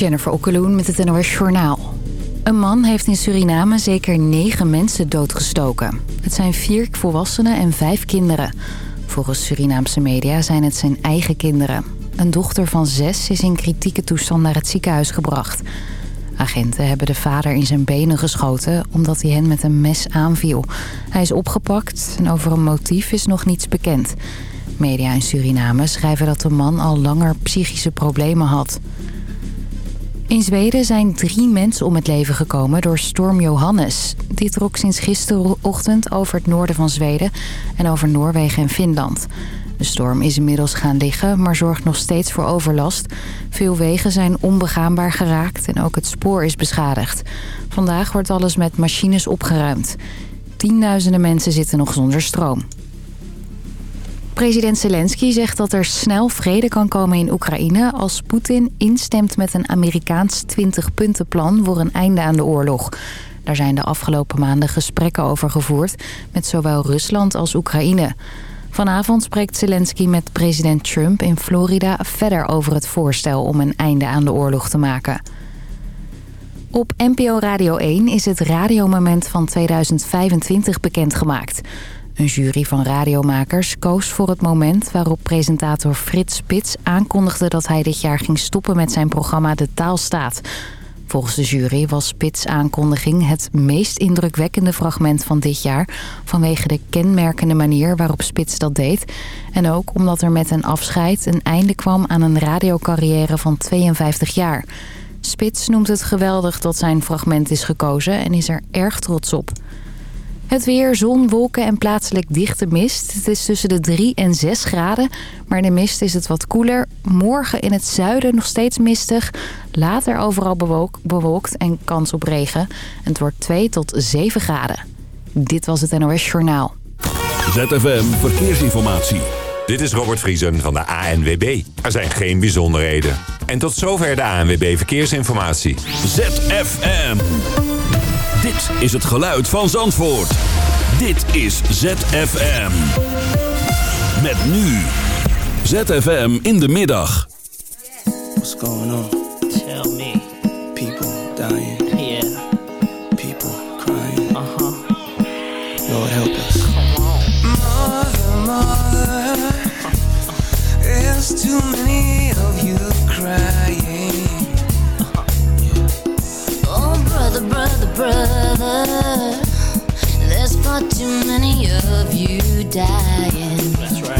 Jennifer Okkeloen met het NOS Journaal. Een man heeft in Suriname zeker negen mensen doodgestoken. Het zijn vier volwassenen en vijf kinderen. Volgens Surinaamse media zijn het zijn eigen kinderen. Een dochter van zes is in kritieke toestand naar het ziekenhuis gebracht. Agenten hebben de vader in zijn benen geschoten omdat hij hen met een mes aanviel. Hij is opgepakt en over een motief is nog niets bekend. Media in Suriname schrijven dat de man al langer psychische problemen had. In Zweden zijn drie mensen om het leven gekomen door storm Johannes. Die trok sinds gisterochtend over het noorden van Zweden en over Noorwegen en Finland. De storm is inmiddels gaan liggen, maar zorgt nog steeds voor overlast. Veel wegen zijn onbegaanbaar geraakt en ook het spoor is beschadigd. Vandaag wordt alles met machines opgeruimd. Tienduizenden mensen zitten nog zonder stroom. President Zelensky zegt dat er snel vrede kan komen in Oekraïne... als Poetin instemt met een Amerikaans 20-puntenplan voor een einde aan de oorlog. Daar zijn de afgelopen maanden gesprekken over gevoerd... met zowel Rusland als Oekraïne. Vanavond spreekt Zelensky met president Trump in Florida verder over het voorstel... om een einde aan de oorlog te maken. Op NPO Radio 1 is het radiomoment van 2025 bekendgemaakt... Een jury van radiomakers koos voor het moment waarop presentator Frits Spits aankondigde dat hij dit jaar ging stoppen met zijn programma De Taal Staat. Volgens de jury was Spits aankondiging het meest indrukwekkende fragment van dit jaar... vanwege de kenmerkende manier waarop Spits dat deed. En ook omdat er met een afscheid een einde kwam aan een radiocarrière van 52 jaar. Spits noemt het geweldig dat zijn fragment is gekozen en is er erg trots op. Het weer, zon, wolken en plaatselijk dichte mist. Het is tussen de 3 en 6 graden, maar in de mist is het wat koeler. Morgen in het zuiden nog steeds mistig. Later overal bewolkt en kans op regen. het wordt 2 tot 7 graden. Dit was het NOS Journaal. ZFM Verkeersinformatie. Dit is Robert Vriesen van de ANWB. Er zijn geen bijzonderheden. En tot zover de ANWB Verkeersinformatie. ZFM. Dit is het geluid van Zandvoort. Dit is ZFM. Met nu. ZFM in de middag. What's going on? Tell me. People dying. Yeah. People crying. Uh-huh. Lord help us. Mother, mother, there's too many of you crying. Brother, there's far too many of you dying. That's right.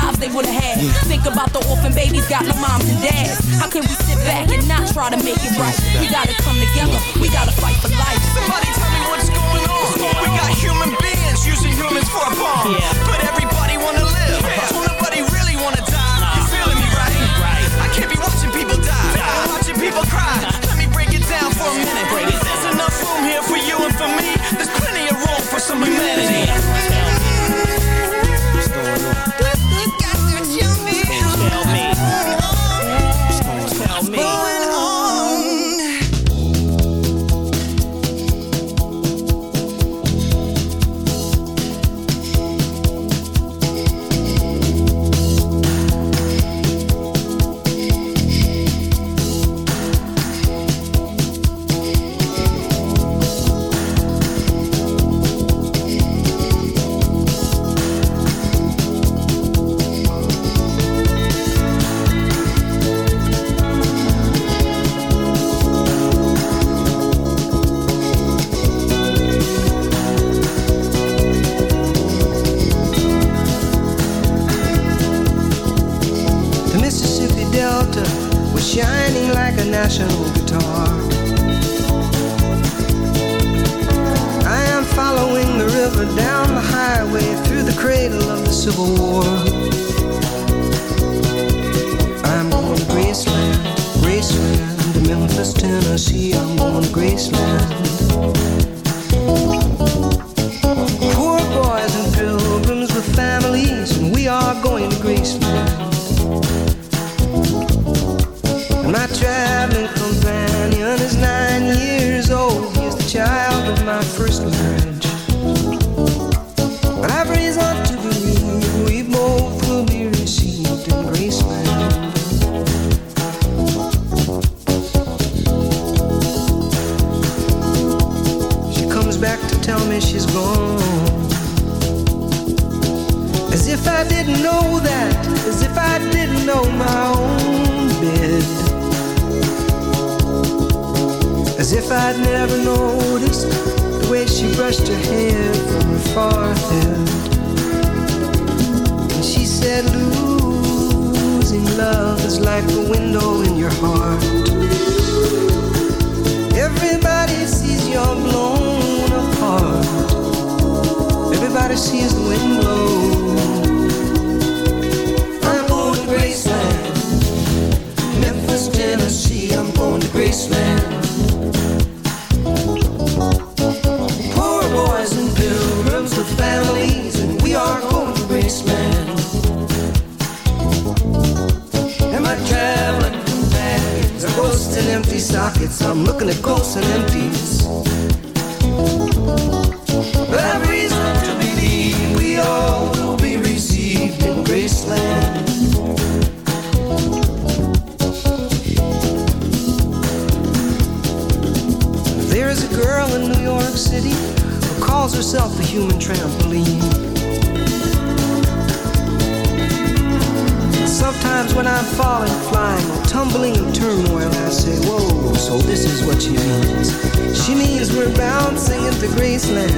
lives they would have had. Think about the orphan babies got no moms and dads. How can we sit back and not try to make it right? We gotta come together. We gotta fight for life. Somebody tell me what's going on. We got human beings using humans for a bomb. But everybody wanna live. Don't nobody really wanna die. You feeling me, right? I can't be watching people die. I'm watching people cry. Let me break it down for a minute. There's enough room here for you and for me. There's plenty of room for some humanity. Of into Graceland.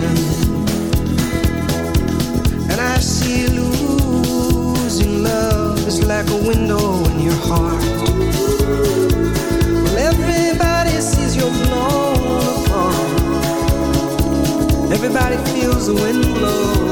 And I see losing love is like a window in your heart. Well, everybody sees you're blown apart. Everybody feels the wind blow.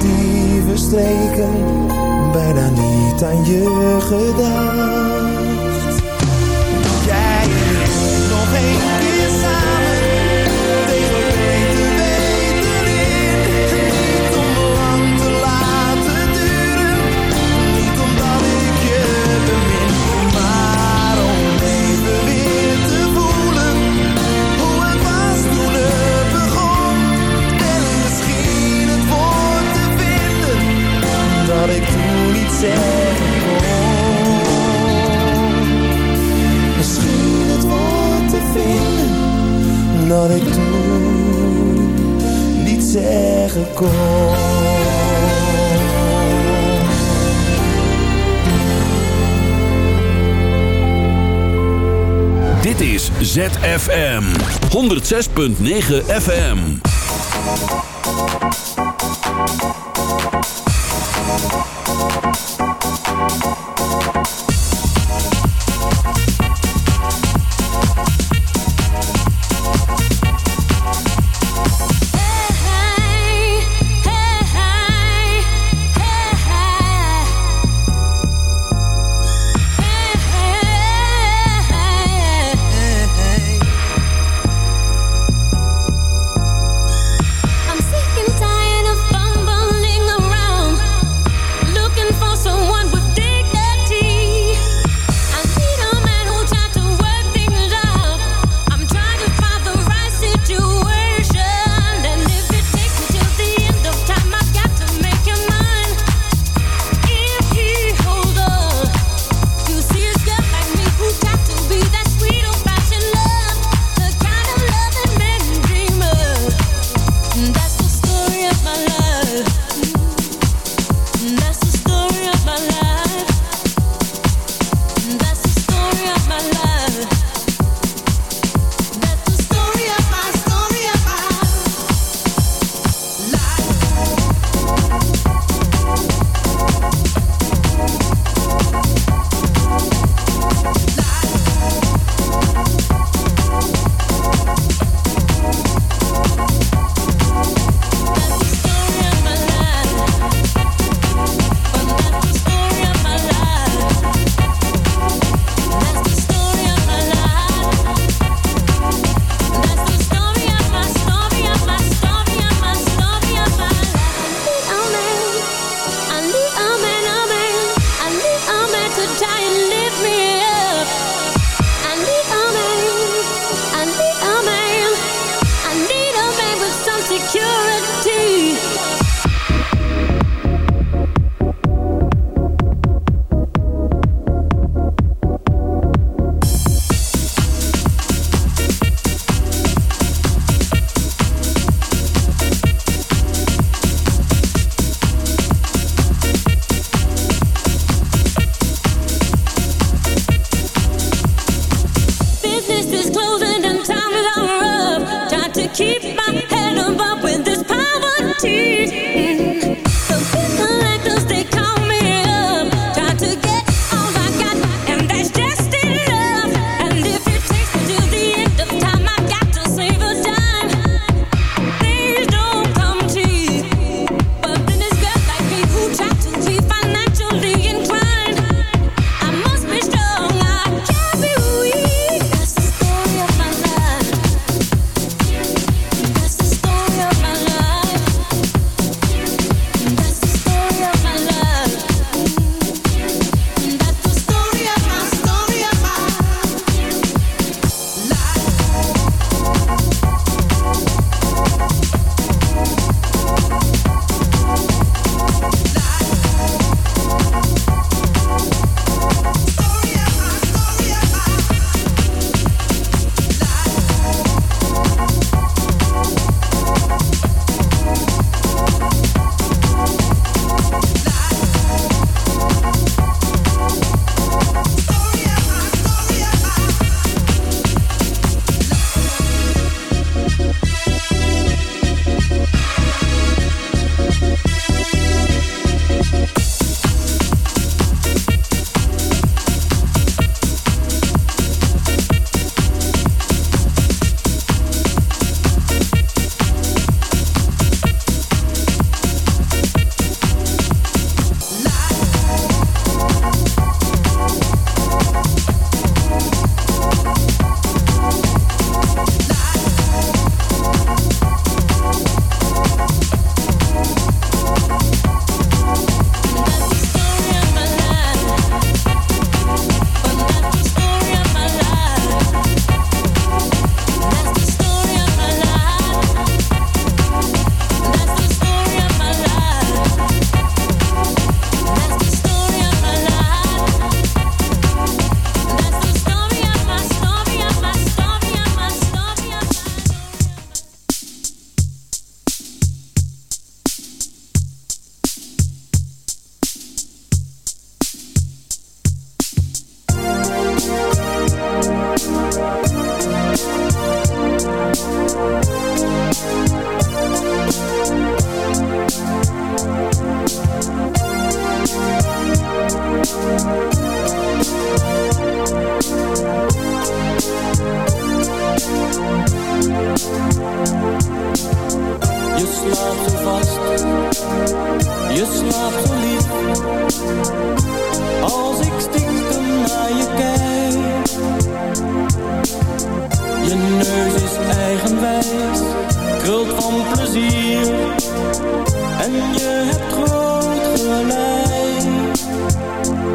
die verstreken, bijna niet aan je gedacht. Dat ik toen niet zeggen kon. Dit is ZFM 106.9 FM. Thank you.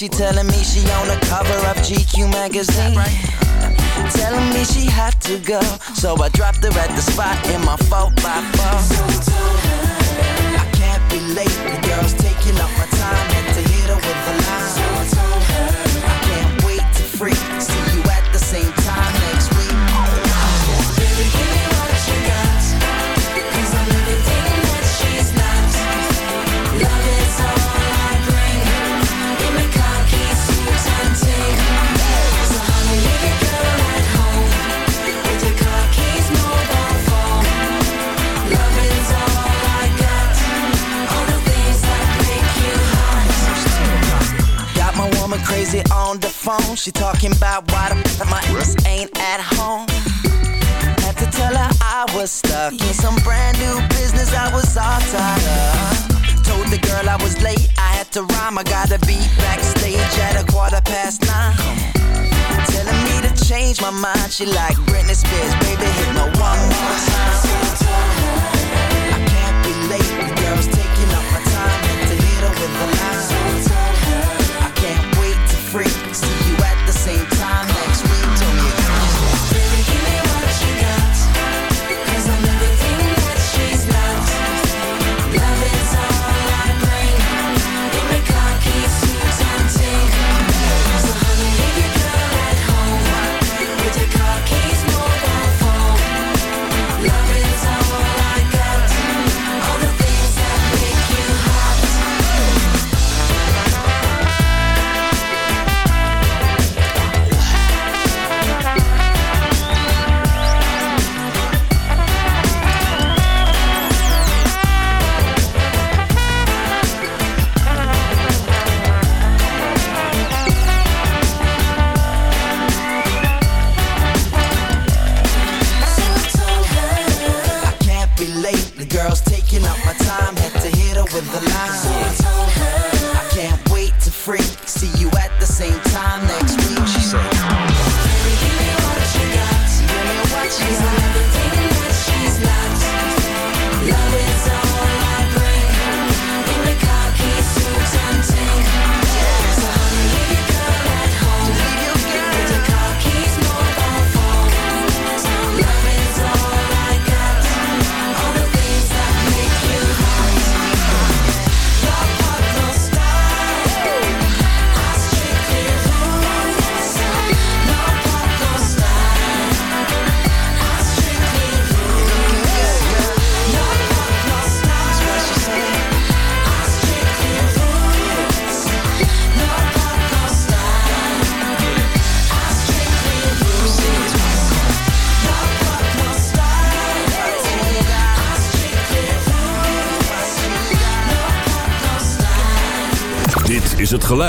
She telling me she on the cover of GQ magazine. Right. Telling me she had to go, so I dropped her at the spot in my She talking about why the my ass ain't at home. Had to tell her I was stuck in some brand new business I was all tied up. Told the girl I was late, I had to rhyme. I gotta be backstage at a quarter past nine. Telling me to change my mind. She like Britney Spears, baby, hit my one more time. I can't be late, the girl's taking up my time. Had to hit with a line.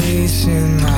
space in my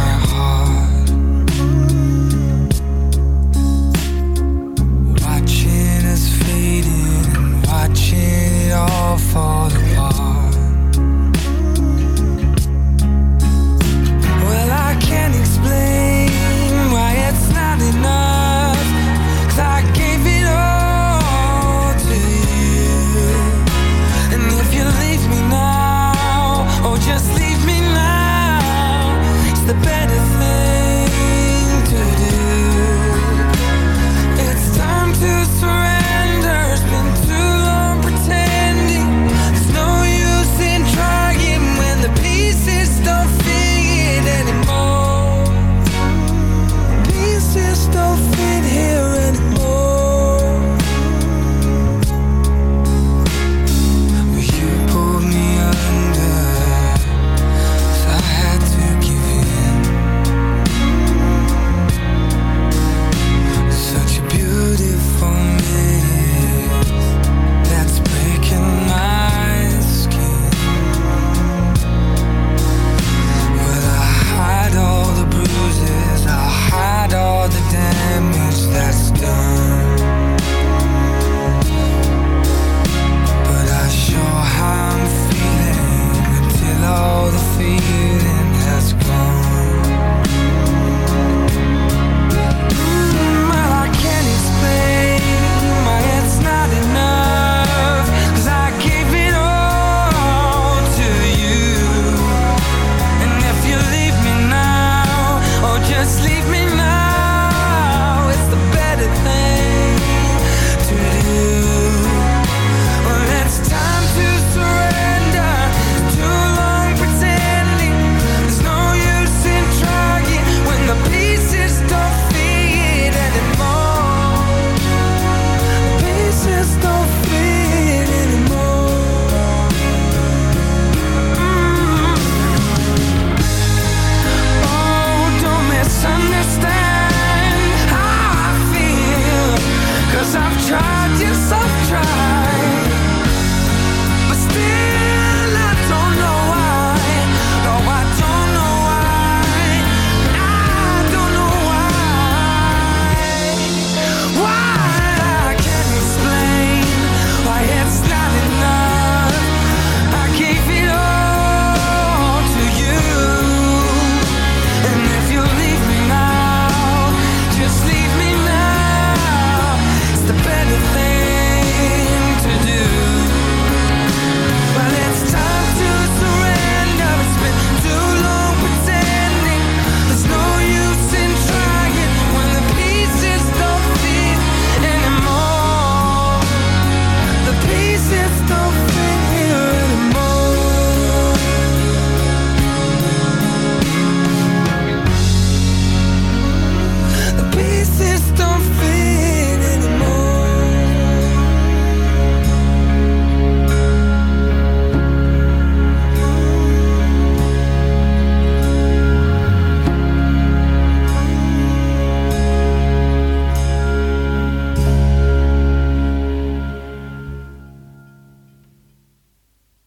just leave me